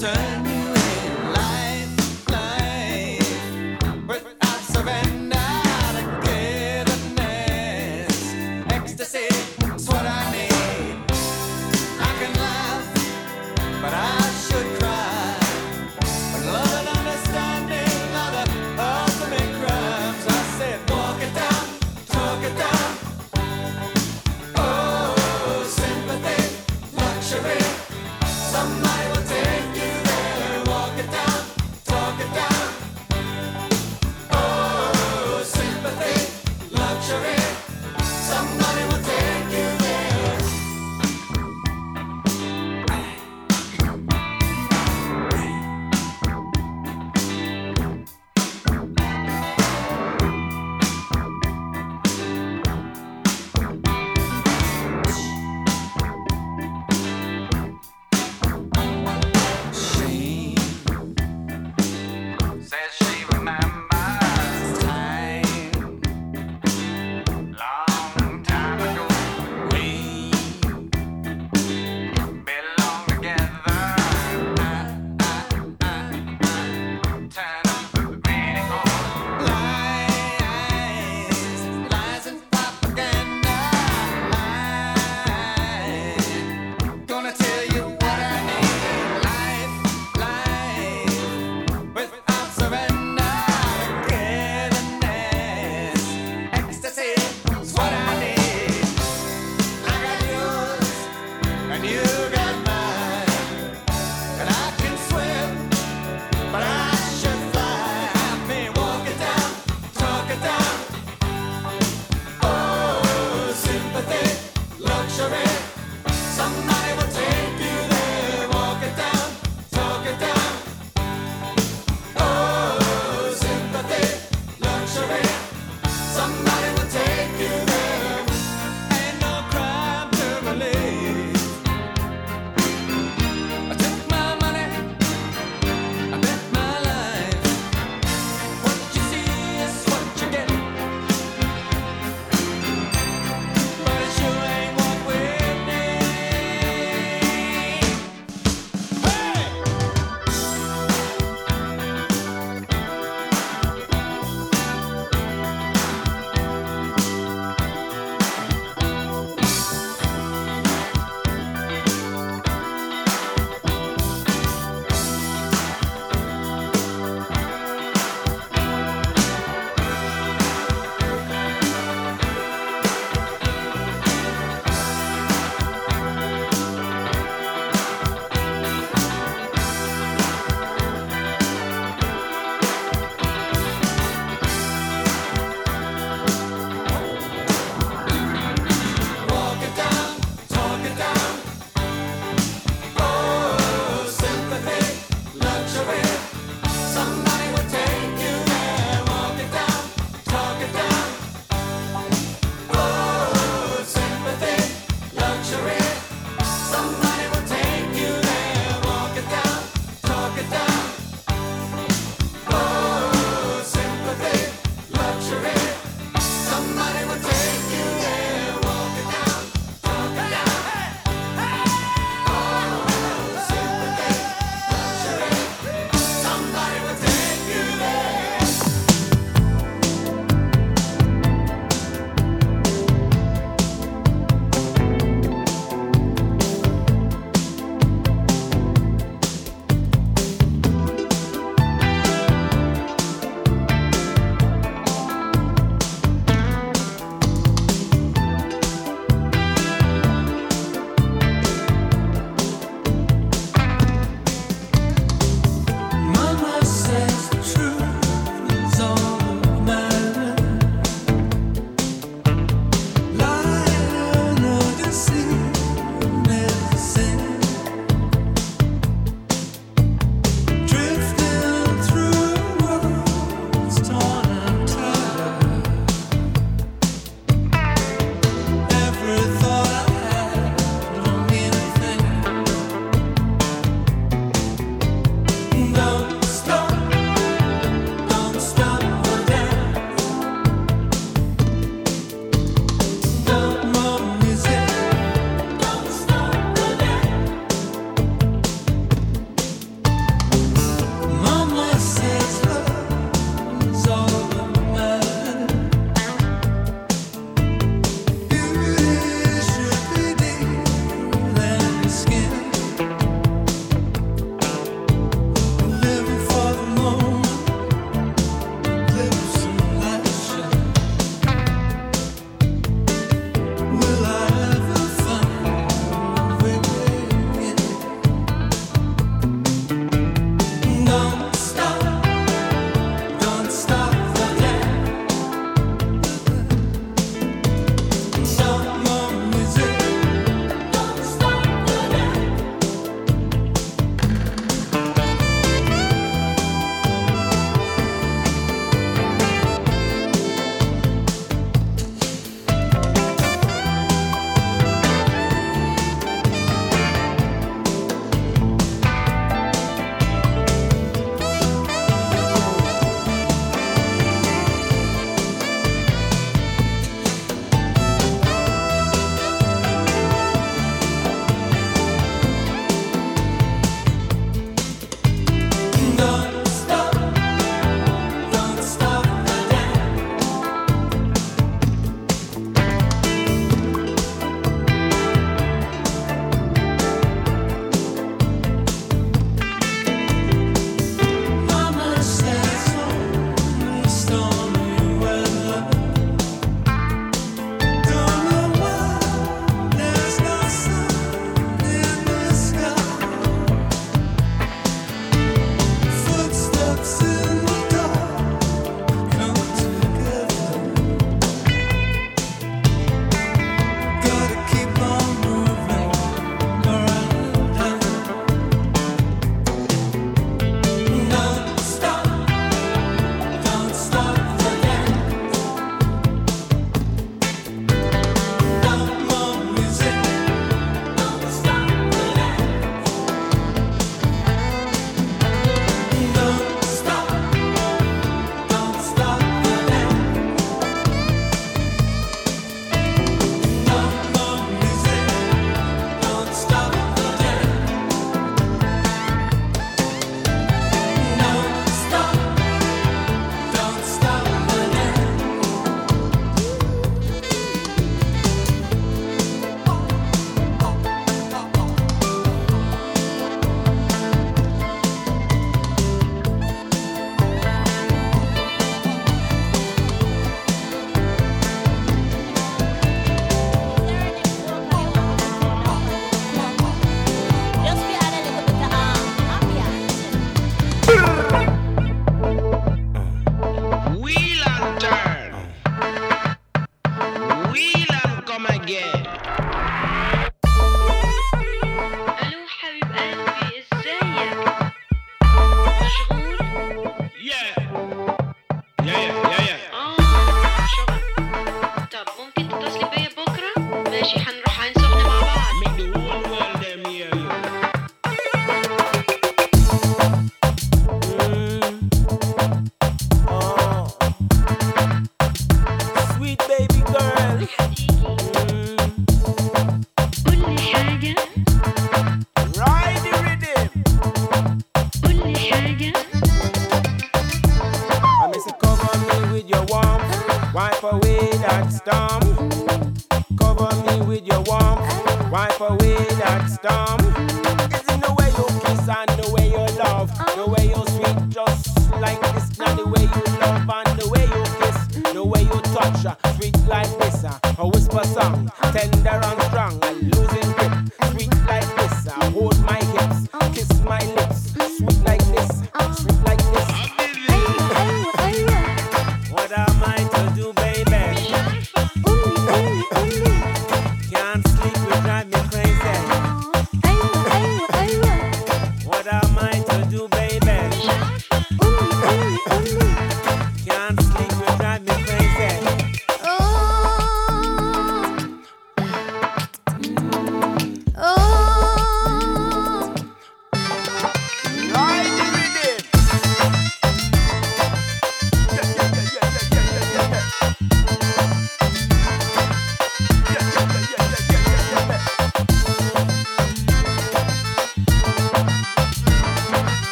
But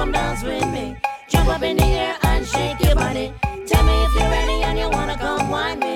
come dance with me. Jump up in the air and shake your body. Tell me if you're ready and you wanna come wine me.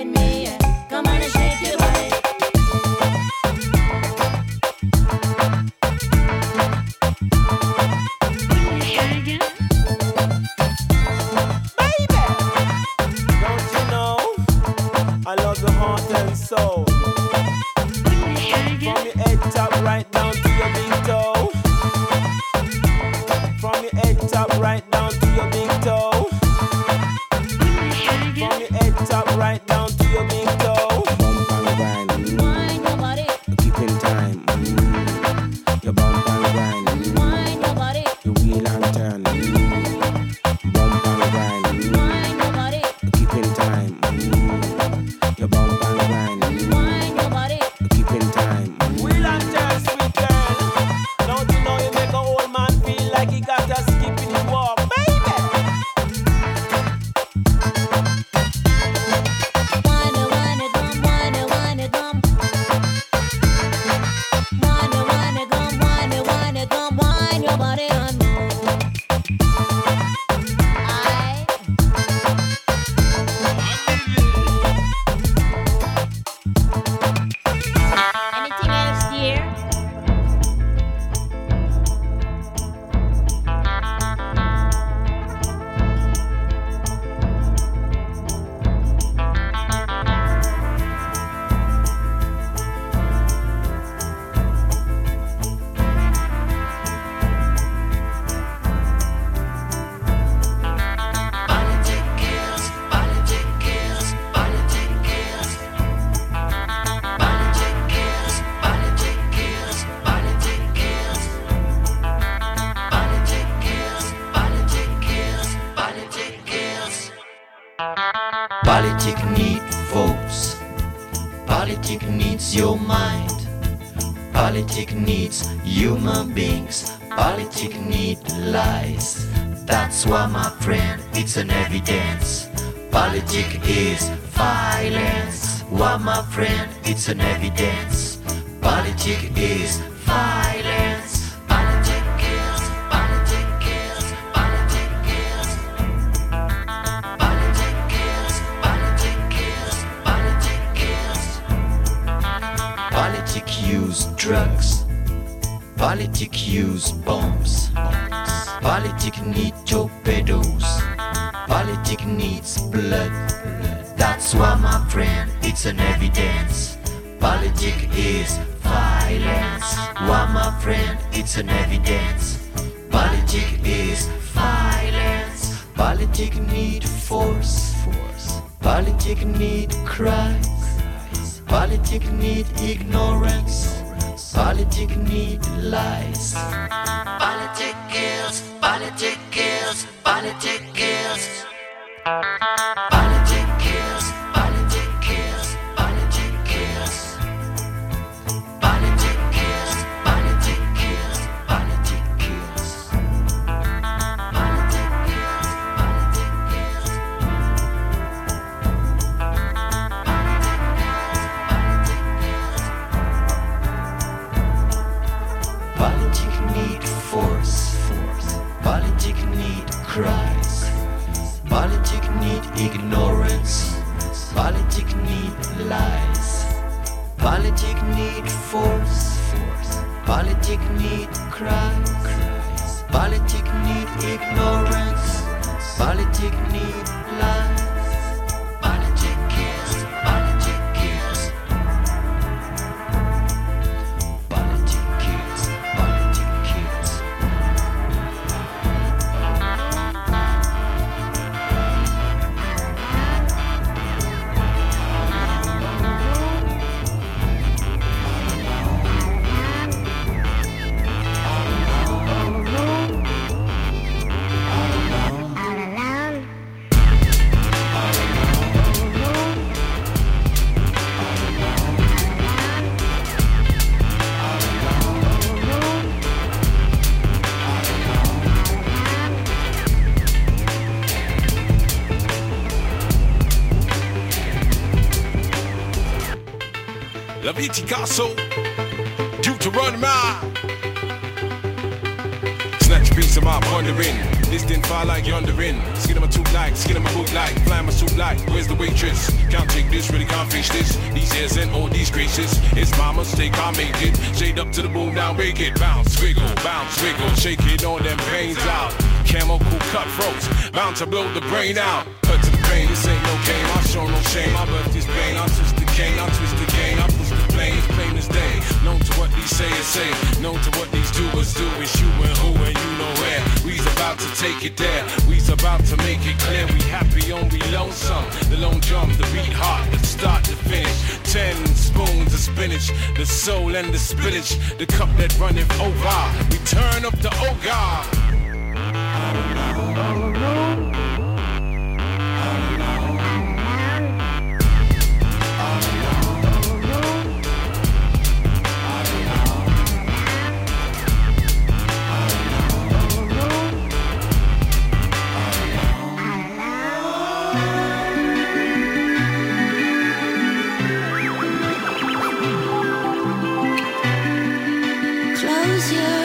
It's an evidence. Politics is violence. What my friend, it's an evidence. Politics is violence. Politic use drugs. Politic use bombs. Politic need torpedoes. Politics needs blood. That's why, my friend, it's an evidence. Politics is violence. Why, my friend, it's an evidence. Politics is violence. Politics need force. Force. Politics need cries. Politics need ignorance. Politics need lies. Politics kills. Politics kills. Politics Christ. Politic need ignorance. Politic need lies. Politic need force. Politic need Christ. Politic need ignorance. Politic need lies. La Viticasso, Deuteronomy. Snatch a piece of my pondering. This didn't fire like yondering. Skin on my tooth like, skin on my boot like, flying my suit like. Where's the waitress? Can't take this, really can't face this. These hairs and all these graces. It's my mistake, I made it. Shade up to the moon, now make it. Bounce, wiggle, bounce, wiggle. Shake it on them pains out. Cool cutthroats. Bound to blow the brain out. Cut to the pain, this ain't no game. I show no shame. I birth this pain. I twist the cane, I twist the Known to what these doers do. It's you and who and you know where. We's about to take it there. We's about to make it clear. We happy on we lonesome. The lone jump, the beat hot, the start to finish. Ten spoons of spinach, the soul and the spinach. The cup that runneth over. We turn up the God. Close your eyes You.